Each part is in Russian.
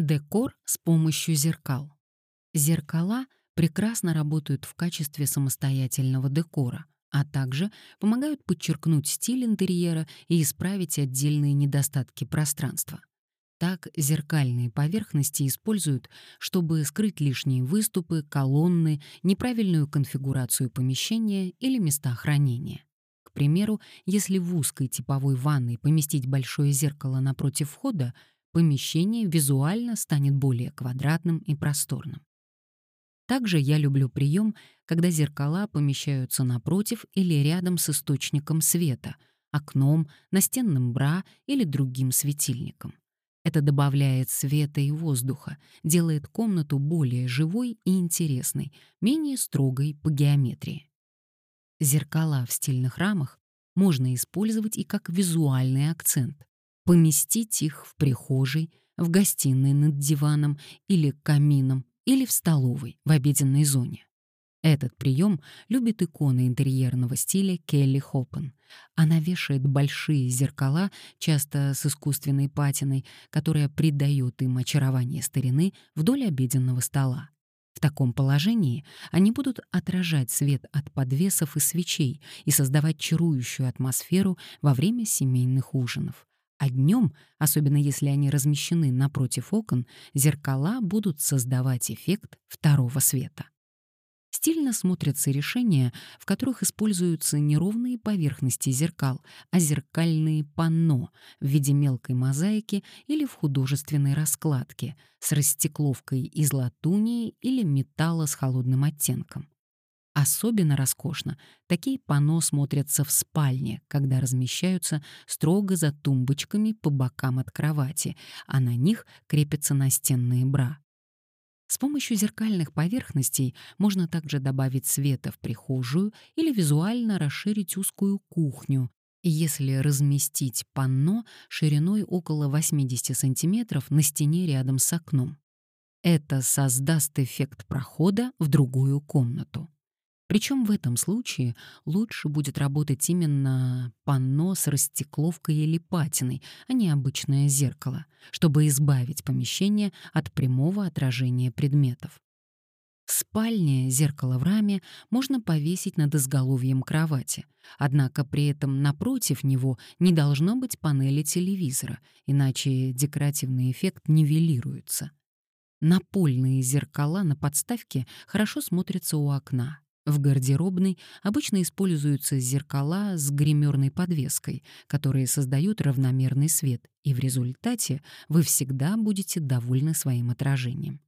Декор с помощью зеркал. Зеркала прекрасно работают в качестве самостоятельного декора, а также помогают подчеркнуть стиль интерьера и исправить отдельные недостатки пространства. Так зеркальные поверхности используют, чтобы скрыть лишние выступы, колонны, неправильную конфигурацию помещения или места хранения. К примеру, если в узкой типовой ванной поместить большое зеркало напротив входа, помещение визуально станет более квадратным и просторным. Также я люблю прием, когда зеркала помещаются напротив или рядом с источником света, окном, настенным бра или другим светильником. Это добавляет света и воздуха, делает комнату более живой и интересной, менее строгой по геометрии. Зеркала в стильных рамах можно использовать и как визуальный акцент. Поместить их в прихожей, в гостиной над диваном или камином, или в столовой, в обеденной зоне. Этот прием любит икона интерьерного стиля Келли Хоппен. Она вешает большие зеркала, часто с искусственной патиной, которая придает им очарование старины вдоль обеденного стола. В таком положении они будут отражать свет от подвесов и свечей и создавать чарующую атмосферу во время семейных ужинов. А днем, особенно если они размещены напротив окон, зеркала будут создавать эффект второго света. Стильно смотрятся решения, в которых используются неровные поверхности зеркал, а зеркальные панно в виде мелкой мозаики или в художественной раскладке с растекловкой из латуни или металла с холодным оттенком. Особенно роскошно такие панно смотрятся в спальне, когда размещаются строго за тумбочками по бокам от кровати, а на них крепятся настенные бра. С помощью зеркальных поверхностей можно также добавить света в прихожую или визуально расширить узкую кухню, если разместить панно шириной около 80 см на стене рядом с окном. Это создаст эффект прохода в другую комнату. Причем в этом случае лучше будет работать именно панно с растекловкой или патиной, а не обычное зеркало, чтобы избавить помещение от прямого отражения предметов. В спальне зеркало в раме можно повесить над изголовьем кровати, однако при этом напротив него не должно быть панели телевизора, иначе декоративный эффект нивелируется. Напольные зеркала на подставке хорошо смотрятся у окна, в гардеробной обычно используются зеркала с гримерной подвеской, которые создают равномерный свет, и в результате вы всегда будете довольны своим отражением.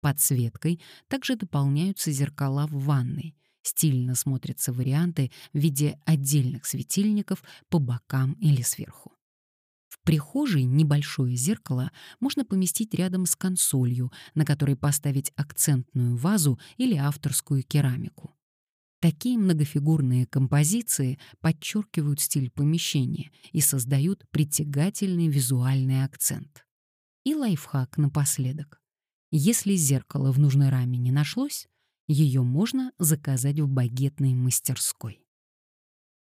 Подсветкой также дополняются зеркала в ванной. Стильно смотрятся варианты в виде отдельных светильников по бокам или сверху. Прихожей небольшое зеркало можно поместить рядом с консолью, на которой поставить акцентную вазу или авторскую керамику. Такие многофигурные композиции подчеркивают стиль помещения и создают притягательный визуальный акцент. И лайфхак напоследок. Если зеркало в нужной раме не нашлось, ее можно заказать в багетной мастерской.